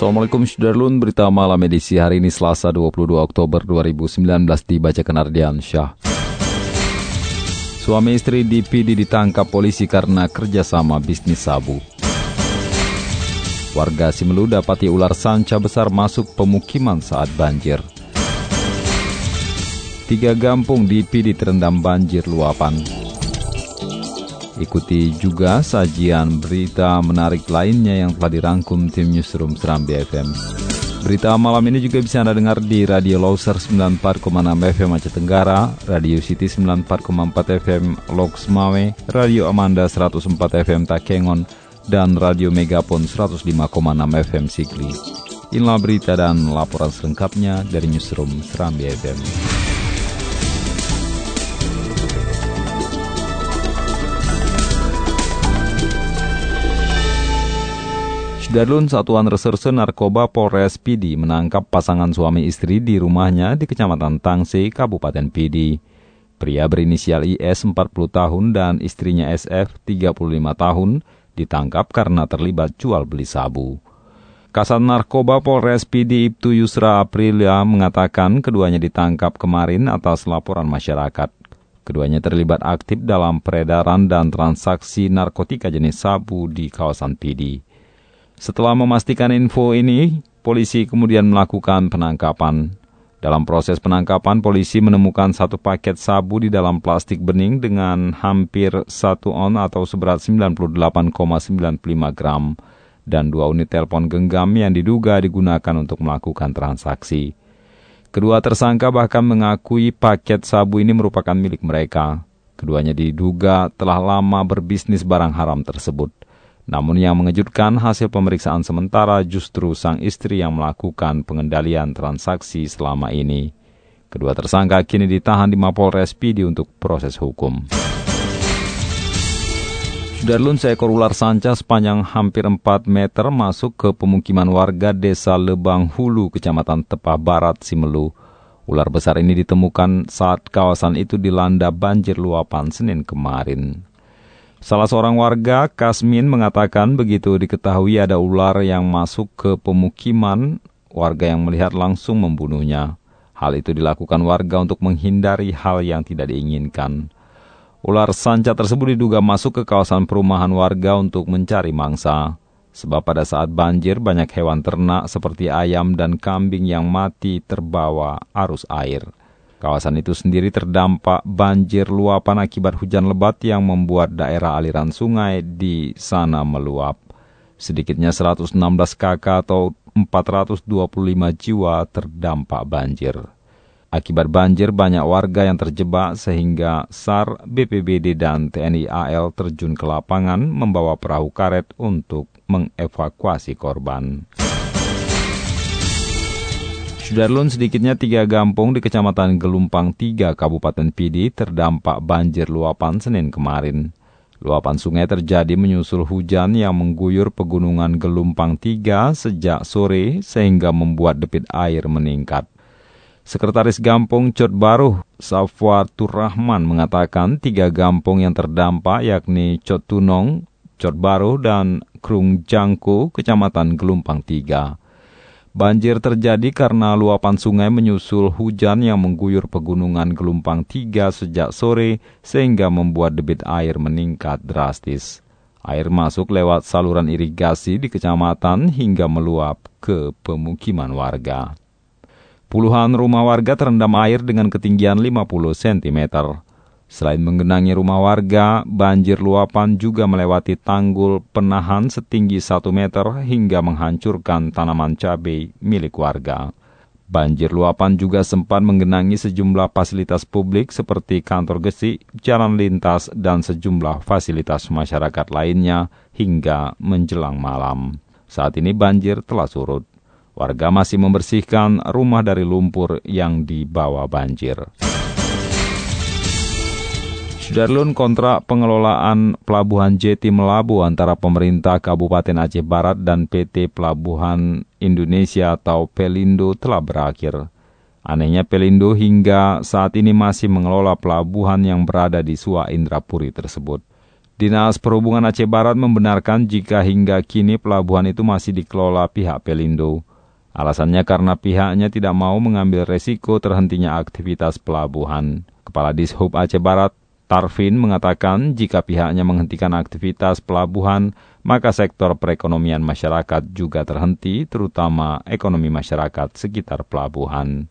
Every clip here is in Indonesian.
Assalamualaikum Sudarlun, berita malam edisi hari ini Selasa 22 Oktober 2019 dibacakan Ardian Syah. Suami istri di PD ditangkap polisi karena kerjasama bisnis sabu. Warga Simelu dapati ular sanca besar masuk pemukiman saat banjir. Tiga gampung di PD terendam banjir luapan. Ikuti juga sajian berita menarik lainnya yang telah dirangkum tim Newsroom Seram BFM. Berita malam ini juga bisa Anda dengar di Radio Loser 94,6 FM Aceh Tenggara, Radio City 94,4 FM Loks Mawe, Radio Amanda 104 FM Takengon, dan Radio Megapon 105,6 FM Sigli. Inilah berita dan laporan selengkapnya dari Newsroom Seram BFM. Darlun Satuan Reserse Narkoba Polres PD menangkap pasangan suami istri di rumahnya di Kecamatan Tangse, Kabupaten PD. Pria berinisial IS 40 tahun dan istrinya SF 35 tahun ditangkap karena terlibat jual beli sabu. Kasat Narkoba Polres PD Ibtu Yusra Aprilia mengatakan keduanya ditangkap kemarin atas laporan masyarakat. Keduanya terlibat aktif dalam peredaran dan transaksi narkotika jenis sabu di kawasan PD. Setelah memastikan info ini, polisi kemudian melakukan penangkapan. Dalam proses penangkapan, polisi menemukan satu paket sabu di dalam plastik bening dengan hampir 1 on atau seberat 98,95 gram dan dua unit telepon genggam yang diduga digunakan untuk melakukan transaksi. Kedua tersangka bahkan mengakui paket sabu ini merupakan milik mereka. Keduanya diduga telah lama berbisnis barang haram tersebut. Namun yang mengejutkan hasil pemeriksaan sementara justru sang istri yang melakukan pengendalian transaksi selama ini. Kedua tersangka kini ditahan di Mapolres PD untuk proses hukum. Sudarlun seekor ular sanca sepanjang hampir 4 meter masuk ke pemukiman warga desa Lebang Hulu, kecamatan Tepah Barat, Simelu. Ular besar ini ditemukan saat kawasan itu dilanda banjir luapan Senin kemarin. Salah seorang warga, Kasmin, mengatakan begitu diketahui ada ular yang masuk ke pemukiman, warga yang melihat langsung membunuhnya. Hal itu dilakukan warga untuk menghindari hal yang tidak diinginkan. Ular sanca tersebut diduga masuk ke kawasan perumahan warga untuk mencari mangsa. Sebab pada saat banjir banyak hewan ternak seperti ayam dan kambing yang mati terbawa arus air. Kawasan itu sendiri terdampak banjir luapan akibat hujan lebat yang membuat daerah aliran sungai di sana meluap. Sedikitnya 116 kakak atau 425 jiwa terdampak banjir. Akibat banjir banyak warga yang terjebak sehingga SAR, BPBD, dan TNI AL terjun ke lapangan membawa perahu karet untuk mengevakuasi korban. Sudarlun sedikitnya tiga gampung di Kecamatan Gelumpang 3 Kabupaten PD terdampak banjir luapan Senin kemarin. Luapan sungai terjadi menyusul hujan yang mengguyur pegunungan Gelumpang 3 sejak sore sehingga membuat debit air meningkat. Sekretaris Gampung Cot Baruh, Safwar Turrahman mengatakan tiga gampung yang terdampak yakni Cot Tunong, Cot Baruh, dan Krung Jangko, Kecamatan Gelumpang 3. Banjir terjadi karena luapan sungai menyusul hujan yang mengguyur pegunungan Gelumpang 3 sejak sore sehingga membuat debit air meningkat drastis. Air masuk lewat saluran irigasi di kecamatan hingga meluap ke pemukiman warga. Puluhan rumah warga terendam air dengan ketinggian 50 cm. Selain menggenangi rumah warga, banjir luapan juga melewati tanggul penahan setinggi 1 meter hingga menghancurkan tanaman cabai milik warga. Banjir luapan juga sempat menggenangi sejumlah fasilitas publik seperti kantor gesi, jalan lintas, dan sejumlah fasilitas masyarakat lainnya hingga menjelang malam. Saat ini banjir telah surut. Warga masih membersihkan rumah dari lumpur yang dibawa banjir. Sudarlun kontrak pengelolaan Pelabuhan Jeti Melabu antara pemerintah Kabupaten Aceh Barat dan PT Pelabuhan Indonesia atau Pelindo telah berakhir. Anehnya Pelindo hingga saat ini masih mengelola pelabuhan yang berada di Sua Indrapuri tersebut. Dinas Perhubungan Aceh Barat membenarkan jika hingga kini pelabuhan itu masih dikelola pihak Pelindo. Alasannya karena pihaknya tidak mau mengambil resiko terhentinya aktivitas pelabuhan. Kepala Dishub Aceh Barat, Tarvin mengatakan jika pihaknya menghentikan aktivitas pelabuhan, maka sektor perekonomian masyarakat juga terhenti, terutama ekonomi masyarakat sekitar pelabuhan.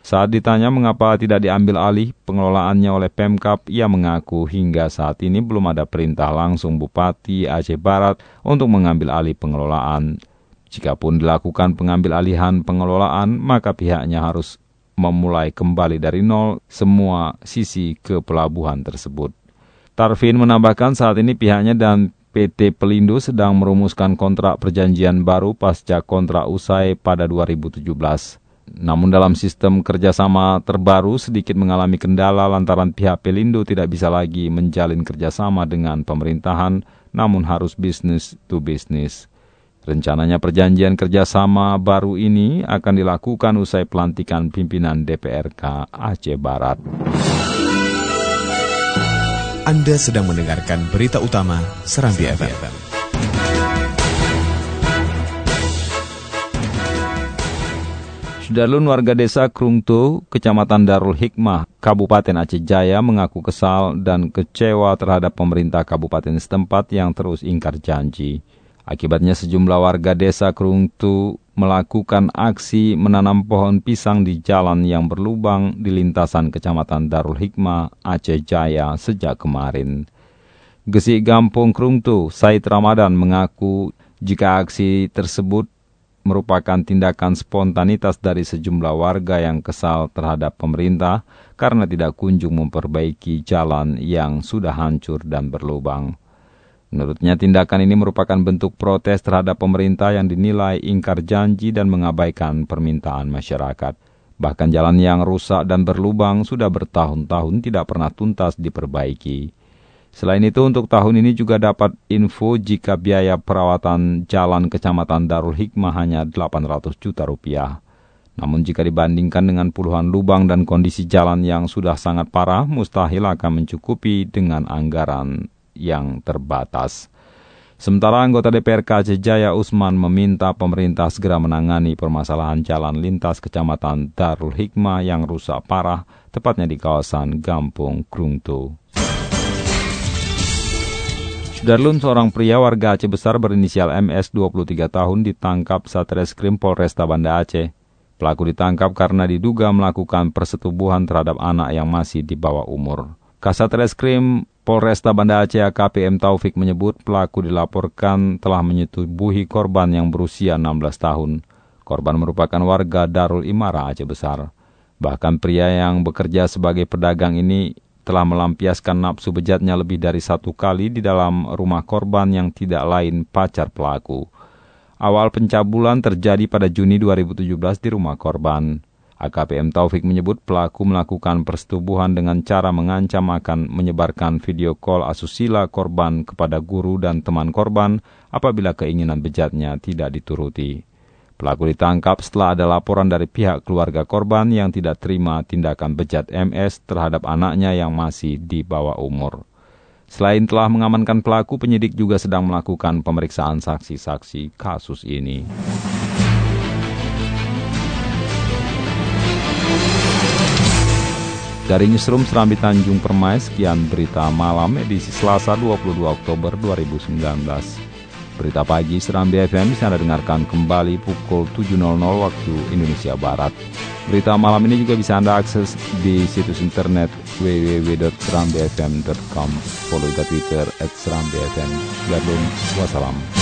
Saat ditanya mengapa tidak diambil alih pengelolaannya oleh Pemkap, ia mengaku hingga saat ini belum ada perintah langsung Bupati Aceh Barat untuk mengambil alih pengelolaan. Jikapun dilakukan pengambil alihan pengelolaan, maka pihaknya harus memulai kembali dari nol semua sisi ke pelabuhan tersebut. Tarvin menambahkan saat ini pihaknya dan PT Pelindo sedang merumuskan kontrak perjanjian baru pasca kontrak usai pada 2017. Namun dalam sistem kerjasama terbaru sedikit mengalami kendala lantaran pihak Pelindo tidak bisa lagi menjalin kerjasama dengan pemerintahan, namun harus bisnis to bisnis. Rencananya perjanjian kerjasama baru ini akan dilakukan usai pelantikan pimpinan DPRK Aceh Barat. Anda sedang mendengarkan berita utama Serambi FM. Sudarlun warga desa Krungtu, Kecamatan Darul Hikmah, Kabupaten Aceh Jaya mengaku kesal dan kecewa terhadap pemerintah kabupaten setempat yang terus ingkar janji. Akibatnya sejumlah warga desa Kerungtu melakukan aksi menanam pohon pisang di jalan yang berlubang di lintasan Kecamatan Darul Hikmah, Aceh Jaya sejak kemarin. Gesi Gampung Kerungtu, Said Ramadan mengaku jika aksi tersebut merupakan tindakan spontanitas dari sejumlah warga yang kesal terhadap pemerintah karena tidak kunjung memperbaiki jalan yang sudah hancur dan berlubang. Menurutnya tindakan ini merupakan bentuk protes terhadap pemerintah yang dinilai ingkar janji dan mengabaikan permintaan masyarakat. Bahkan jalan yang rusak dan berlubang sudah bertahun-tahun tidak pernah tuntas diperbaiki. Selain itu untuk tahun ini juga dapat info jika biaya perawatan jalan kecamatan Darul Hikmah hanya 800 juta rupiah. Namun jika dibandingkan dengan puluhan lubang dan kondisi jalan yang sudah sangat parah, mustahil akan mencukupi dengan anggaran yang terbatas. Sementara anggota DPRK Aceh Jaya Usman meminta pemerintah segera menangani permasalahan jalan lintas kecamatan Darul Hikmah yang rusak parah, tepatnya di kawasan Gampung Krungtu. Darlun, seorang pria warga Aceh Besar berinisial MS 23 tahun ditangkap Satreskrim Polresta Banda Aceh. Pelaku ditangkap karena diduga melakukan persetubuhan terhadap anak yang masih di bawah umur. Kasat Reskrim Polresta Banda Aceh KPM Taufik menyebut pelaku dilaporkan telah menyetubuhi korban yang berusia 16 tahun. Korban merupakan warga Darul Imara Aceh Besar. Bahkan pria yang bekerja sebagai pedagang ini telah melampiaskan nafsu bejatnya lebih dari satu kali di dalam rumah korban yang tidak lain pacar pelaku. Awal pencabulan terjadi pada Juni 2017 di rumah korban. AKPM Taufik menyebut pelaku melakukan persetubuhan dengan cara mengancam akan menyebarkan video call asusila korban kepada guru dan teman korban apabila keinginan bejatnya tidak dituruti. Pelaku ditangkap setelah ada laporan dari pihak keluarga korban yang tidak terima tindakan bejat MS terhadap anaknya yang masih di bawah umur. Selain telah mengamankan pelaku, penyidik juga sedang melakukan pemeriksaan saksi-saksi kasus ini. Dari Newsroom Serambi Tanjung Permai, sekian berita malam edisi Selasa 22 Oktober 2019. Berita pagi Serambi FM bisa Anda dengarkan kembali pukul 7.00 waktu Indonesia Barat. Berita malam ini juga bisa Anda akses di situs internet www.serambifm.com. Follow juga Twitter at Serambi FM. Wassalam.